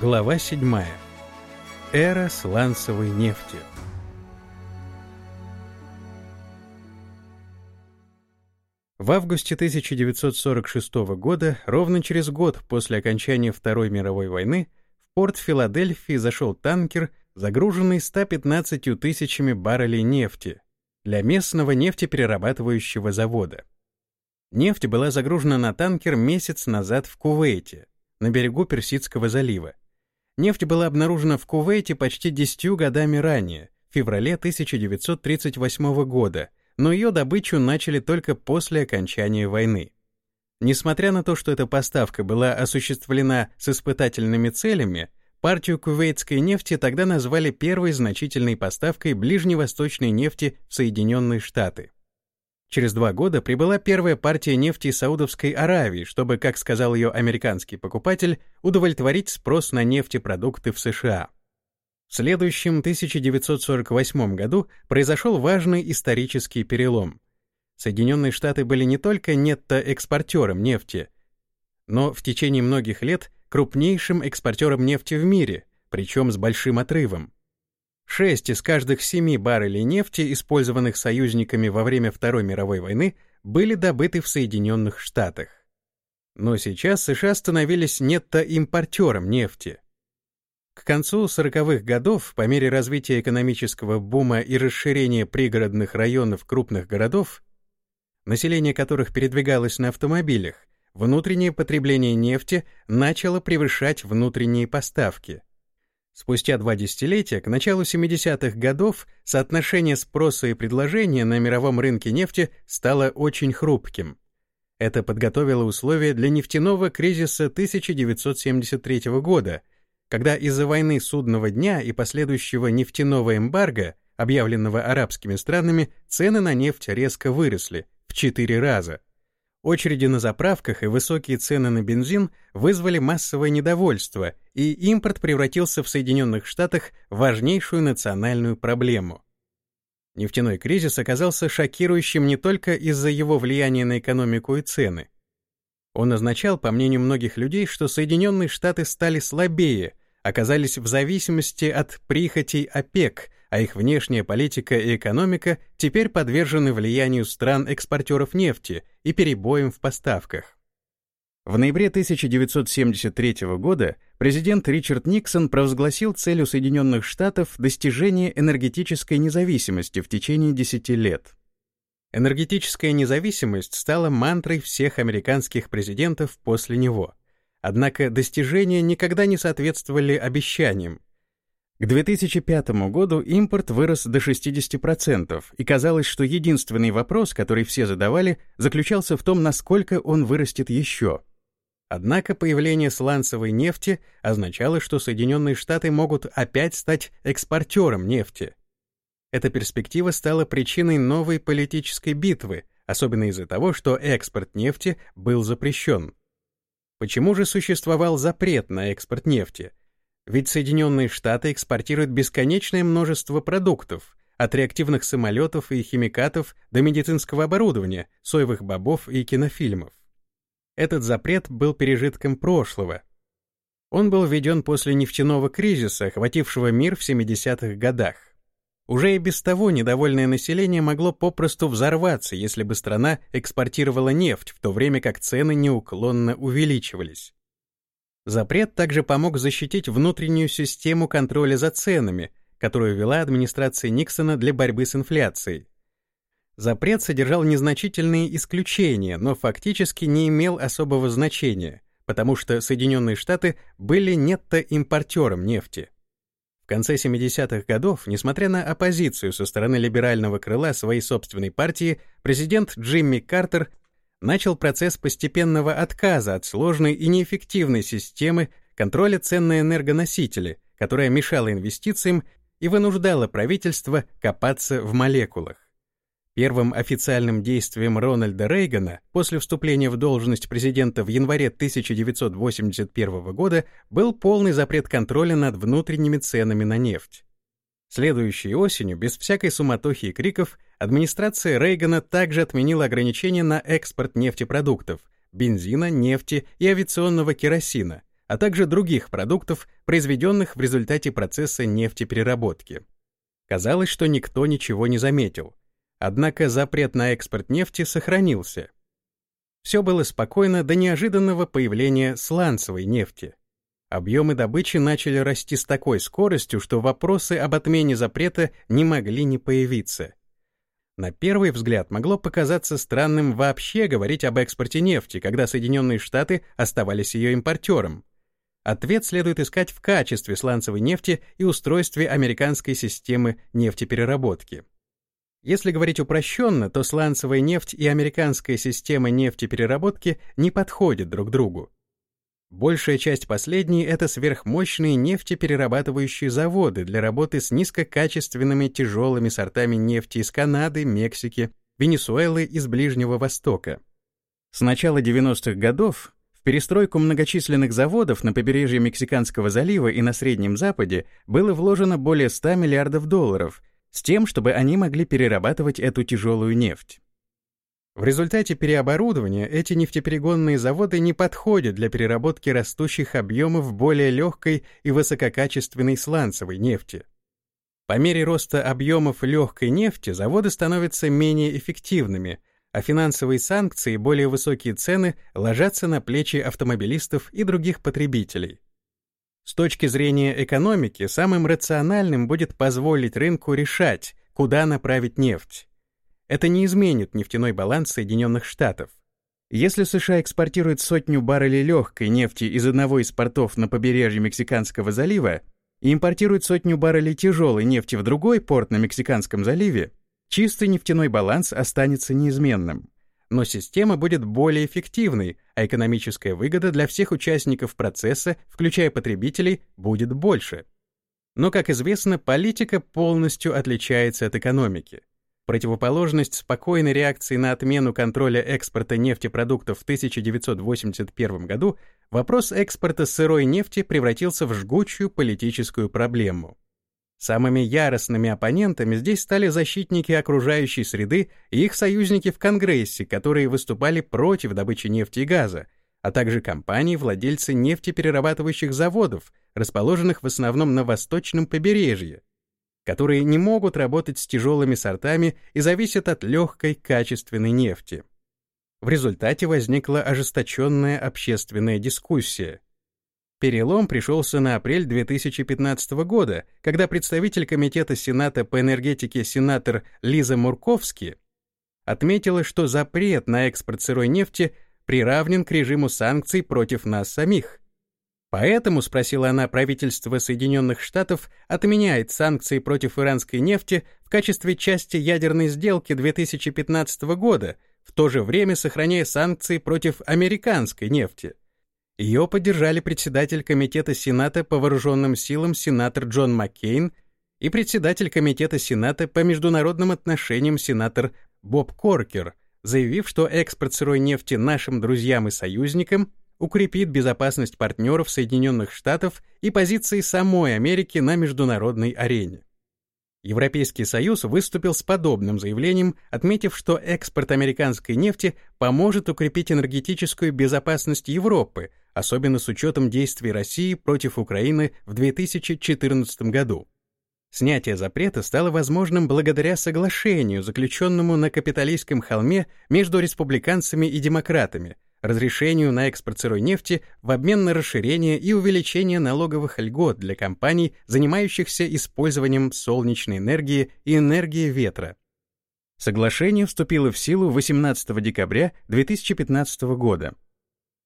Глава 7. Эра сланцевой нефти. В августе 1946 года, ровно через год после окончания Второй мировой войны, в порт Филадельфии зашел танкер, загруженный 115 тысячами баррелей нефти для местного нефтеперерабатывающего завода. Нефть была загружена на танкер месяц назад в Кувейте, на берегу Персидского залива. Нефть была обнаружена в Кувейте почти десятью годами ранее, в феврале 1938 года, но ее добычу начали только после окончания войны. Несмотря на то, что эта поставка была осуществлена с испытательными целями, партию кувейтской нефти тогда назвали первой значительной поставкой ближневосточной нефти в Соединенные Штаты. Через два года прибыла первая партия нефти Саудовской Аравии, чтобы, как сказал ее американский покупатель, удовлетворить спрос на нефтепродукты в США. В следующем 1948 году произошел важный исторический перелом. Соединенные Штаты были не только нетто-экспортером нефти, но в течение многих лет крупнейшим экспортером нефти в мире, причем с большим отрывом. Шесть из каждых семи баррелей нефти, использованных союзниками во время Второй мировой войны, были добыты в Соединенных Штатах. Но сейчас США становились нетто-импортером нефти. К концу 40-х годов, по мере развития экономического бума и расширения пригородных районов крупных городов, население которых передвигалось на автомобилях, внутреннее потребление нефти начало превышать внутренние поставки – Спустя два десятилетия, к началу 70-х годов, соотношение спроса и предложения на мировом рынке нефти стало очень хрупким. Это подготовило условия для нефтяного кризиса 1973 года, когда из-за войны судного дня и последующего нефтяного эмбарго, объявленного арабскими странами, цены на нефть резко выросли в 4 раза – Очереди на заправках и высокие цены на бензин вызвали массовое недовольство, и импорт превратился в Соединенных Штатах в важнейшую национальную проблему. Нефтяной кризис оказался шокирующим не только из-за его влияния на экономику и цены. Он означал, по мнению многих людей, что Соединенные Штаты стали слабее, оказались в зависимости от прихотей ОПЕК, а их внешняя политика и экономика теперь подвержены влиянию стран-экспортеров нефти и перебоям в поставках. В ноябре 1973 года президент Ричард Никсон провозгласил целью Соединенных Штатов достижение энергетической независимости в течение 10 лет. Энергетическая независимость стала мантрой всех американских президентов после него. Однако достижения никогда не соответствовали обещаниям, к 2005 году импорт вырос до 60%, и казалось, что единственный вопрос, который все задавали, заключался в том, насколько он вырастет еще. Однако появление сланцевой нефти означало, что Соединенные Штаты могут опять стать экспортером нефти. Эта перспектива стала причиной новой политической битвы, особенно из-за того, что экспорт нефти был запрещен. Почему же существовал запрет на экспорт нефти? Ведь Соединенные Штаты экспортируют бесконечное множество продуктов, от реактивных самолетов и химикатов до медицинского оборудования, соевых бобов и кинофильмов. Этот запрет был пережитком прошлого. Он был введен после нефтяного кризиса, охватившего мир в 70-х годах. Уже и без того недовольное население могло попросту взорваться, если бы страна экспортировала нефть, в то время как цены неуклонно увеличивались. Запрет также помог защитить внутреннюю систему контроля за ценами, которую вела администрация Никсона для борьбы с инфляцией. Запрет содержал незначительные исключения, но фактически не имел особого значения, потому что Соединенные Штаты были нетто-импортером нефти. В конце 70-х годов, несмотря на оппозицию со стороны либерального крыла своей собственной партии, президент Джимми Картер начал процесс постепенного отказа от сложной и неэффективной системы контроля цен на энергоносители, которая мешала инвестициям и вынуждала правительство копаться в молекулах. Первым официальным действием Рональда Рейгана после вступления в должность президента в январе 1981 года был полный запрет контроля над внутренними ценами на нефть. Следующей осенью, без всякой суматохи и криков, администрация Рейгана также отменила ограничения на экспорт нефтепродуктов, бензина, нефти и авиационного керосина, а также других продуктов, произведенных в результате процесса нефтепереработки. Казалось, что никто ничего не заметил. Однако запрет на экспорт нефти сохранился. Все было спокойно до неожиданного появления сланцевой нефти. Объемы добычи начали расти с такой скоростью, что вопросы об отмене запрета не могли не появиться. На первый взгляд могло показаться странным вообще говорить об экспорте нефти, когда Соединенные Штаты оставались ее импортером. Ответ следует искать в качестве сланцевой нефти и устройстве американской системы нефтепереработки. Если говорить упрощенно, то сланцевая нефть и американская система нефтепереработки не подходят друг другу. Большая часть последней — это сверхмощные нефтеперерабатывающие заводы для работы с низкокачественными тяжелыми сортами нефти из Канады, Мексики, Венесуэлы и с Ближнего Востока. С начала 90-х годов в перестройку многочисленных заводов на побережье Мексиканского залива и на Среднем Западе было вложено более 100 миллиардов долларов с тем, чтобы они могли перерабатывать эту тяжелую нефть. В результате переоборудования эти нефтеперегонные заводы не подходят для переработки растущих объемов более легкой и высококачественной сланцевой нефти. По мере роста объемов легкой нефти заводы становятся менее эффективными, а финансовые санкции и более высокие цены ложатся на плечи автомобилистов и других потребителей. С точки зрения экономики, самым рациональным будет позволить рынку решать, куда направить нефть это не изменит нефтяной баланс Соединенных Штатов. Если США экспортирует сотню баррелей легкой нефти из одного из портов на побережье Мексиканского залива и импортирует сотню баррелей тяжелой нефти в другой порт на Мексиканском заливе, чистый нефтяной баланс останется неизменным. Но система будет более эффективной, а экономическая выгода для всех участников процесса, включая потребителей, будет больше. Но, как известно, политика полностью отличается от экономики противоположность спокойной реакции на отмену контроля экспорта нефтепродуктов в 1981 году, вопрос экспорта сырой нефти превратился в жгучую политическую проблему. Самыми яростными оппонентами здесь стали защитники окружающей среды и их союзники в Конгрессе, которые выступали против добычи нефти и газа, а также компании-владельцы нефтеперерабатывающих заводов, расположенных в основном на восточном побережье, которые не могут работать с тяжелыми сортами и зависят от легкой качественной нефти. В результате возникла ожесточенная общественная дискуссия. Перелом пришелся на апрель 2015 года, когда представитель Комитета Сената по энергетике сенатор Лиза Мурковский отметила, что запрет на экспорт сырой нефти приравнен к режиму санкций против нас самих. Поэтому, спросила она, правительство Соединенных Штатов отменяет санкции против иранской нефти в качестве части ядерной сделки 2015 года, в то же время сохраняя санкции против американской нефти. Ее поддержали председатель Комитета Сената по вооруженным силам сенатор Джон Маккейн и председатель Комитета Сената по международным отношениям сенатор Боб Коркер, заявив, что экспорт сырой нефти нашим друзьям и союзникам укрепит безопасность партнеров Соединенных Штатов и позиции самой Америки на международной арене. Европейский Союз выступил с подобным заявлением, отметив, что экспорт американской нефти поможет укрепить энергетическую безопасность Европы, особенно с учетом действий России против Украины в 2014 году. Снятие запрета стало возможным благодаря соглашению, заключенному на капиталистском холме между республиканцами и демократами, разрешению на экспорт сырой нефти в обмен на расширение и увеличение налоговых льгот для компаний, занимающихся использованием солнечной энергии и энергии ветра. Соглашение вступило в силу 18 декабря 2015 года.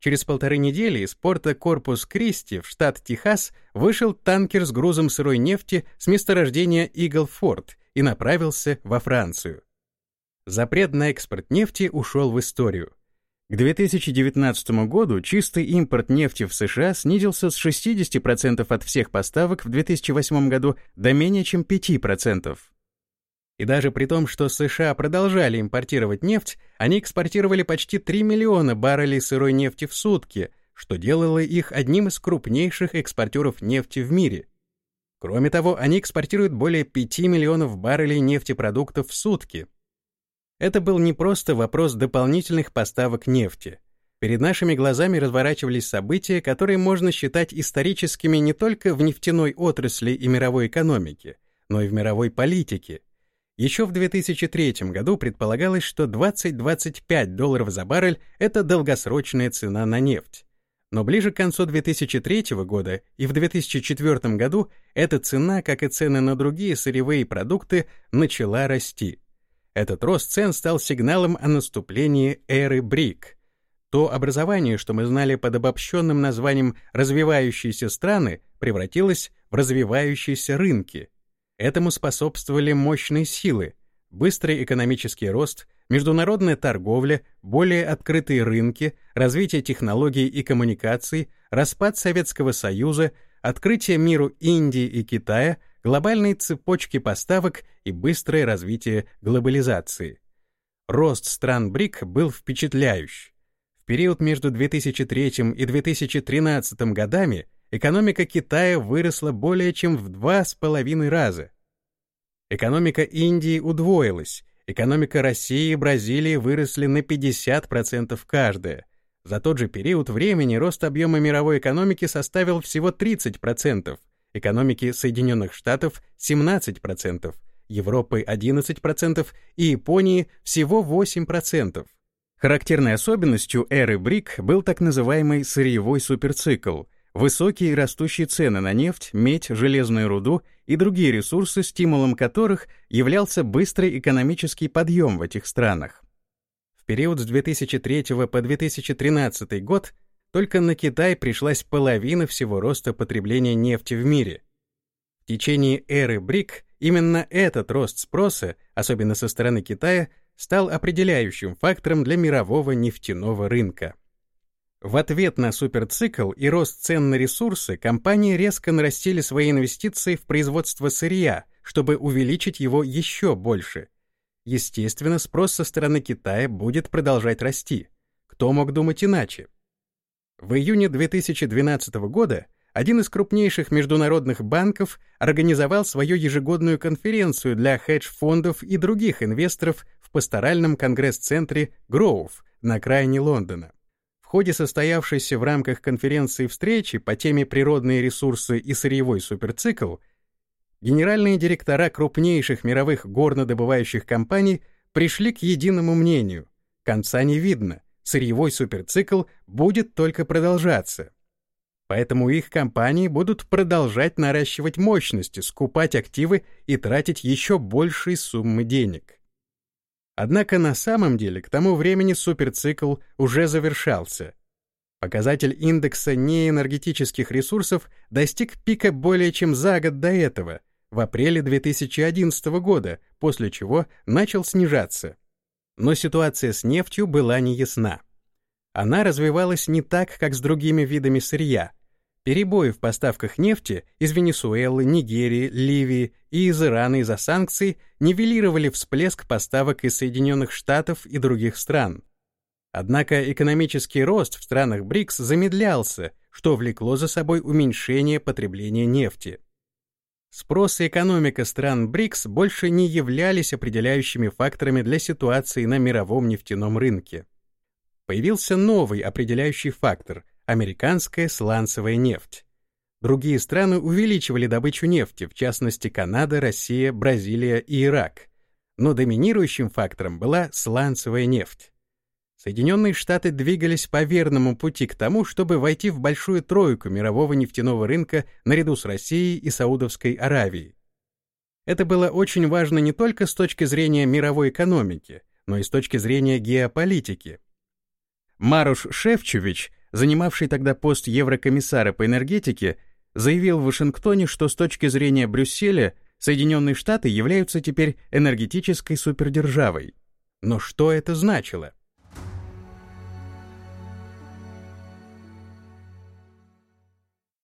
Через полторы недели из порта Корпус Кристи в штат Техас вышел танкер с грузом сырой нефти с месторождения Иглфорд и направился во Францию. Запрет на экспорт нефти ушел в историю. К 2019 году чистый импорт нефти в США снизился с 60% от всех поставок в 2008 году до менее чем 5%. И даже при том, что США продолжали импортировать нефть, они экспортировали почти 3 миллиона баррелей сырой нефти в сутки, что делало их одним из крупнейших экспортеров нефти в мире. Кроме того, они экспортируют более 5 миллионов баррелей нефтепродуктов в сутки, это был не просто вопрос дополнительных поставок нефти. Перед нашими глазами разворачивались события, которые можно считать историческими не только в нефтяной отрасли и мировой экономике, но и в мировой политике. Еще в 2003 году предполагалось, что 20-25 долларов за баррель — это долгосрочная цена на нефть. Но ближе к концу 2003 года и в 2004 году эта цена, как и цены на другие сырьевые продукты, начала расти. Этот рост цен стал сигналом о наступлении эры БРИК — то образование, что мы знали под обобщенным названием «развивающиеся страны», превратилось в развивающиеся рынки. Этому способствовали мощные силы, быстрый экономический рост, международная торговля, более открытые рынки, развитие технологий и коммуникаций, распад Советского Союза, открытие миру Индии и Китая, глобальные цепочки поставок и быстрое развитие глобализации. Рост стран БРИК был впечатляющий период между 2003 и 2013 годами экономика Китая выросла более чем в два с половиной раза. Экономика Индии удвоилась, экономика России и Бразилии выросли на 50% каждая. За тот же период времени рост объема мировой экономики составил всего 30%, экономики Соединенных Штатов — 17%, Европы — 11% и Японии — всего 8%. Характерной особенностью эры БРИК был так называемый сырьевой суперцикл — высокие растущие цены на нефть, медь, железную руду и другие ресурсы, стимулом которых являлся быстрый экономический подъем в этих странах. В период с 2003 по 2013 год только на Китай пришлась половина всего роста потребления нефти в мире. В течение эры БРИК именно этот рост спроса, особенно со стороны Китая, стал определяющим фактором для мирового нефтяного рынка. В ответ на суперцикл и рост цен на ресурсы компании резко нарастили свои инвестиции в производство сырья, чтобы увеличить его еще больше. Естественно, спрос со стороны Китая будет продолжать расти. Кто мог думать иначе? В июне 2012 года один из крупнейших международных банков организовал свою ежегодную конференцию для хедж-фондов и других инвесторов в пасторальном конгресс-центре Гроув на окраине Лондона. В ходе состоявшейся в рамках конференции встречи по теме «Природные ресурсы и сырьевой суперцикл» генеральные директора крупнейших мировых горнодобывающих компаний пришли к единому мнению. Конца не видно, сырьевой суперцикл будет только продолжаться. Поэтому их компании будут продолжать наращивать мощности, скупать активы и тратить еще большие суммы денег. Однако на самом деле к тому времени суперцикл уже завершался. Показатель индекса неэнергетических ресурсов достиг пика более чем за год до этого, в апреле 2011 года, после чего начал снижаться. Но ситуация с нефтью была неясна. Она развивалась не так, как с другими видами сырья, Перебои в поставках нефти из Венесуэлы, Нигерии, Ливии и из Ирана из-за санкций нивелировали всплеск поставок из Соединенных Штатов и других стран. Однако экономический рост в странах БРИКС замедлялся, что влекло за собой уменьшение потребления нефти. Спрос и экономика стран БРИКС больше не являлись определяющими факторами для ситуации на мировом нефтяном рынке. Появился новый определяющий фактор американская сланцевая нефть. Другие страны увеличивали добычу нефти, в частности Канада, Россия, Бразилия и Ирак. Но доминирующим фактором была сланцевая нефть. Соединенные Штаты двигались по верному пути к тому, чтобы войти в большую тройку мирового нефтяного рынка наряду с Россией и Саудовской Аравией. Это было очень важно не только с точки зрения мировой экономики, но и с точки зрения геополитики. Маруш Шефчевич занимавший тогда пост еврокомиссара по энергетике, заявил в Вашингтоне, что с точки зрения Брюсселя Соединенные Штаты являются теперь энергетической супердержавой. Но что это значило?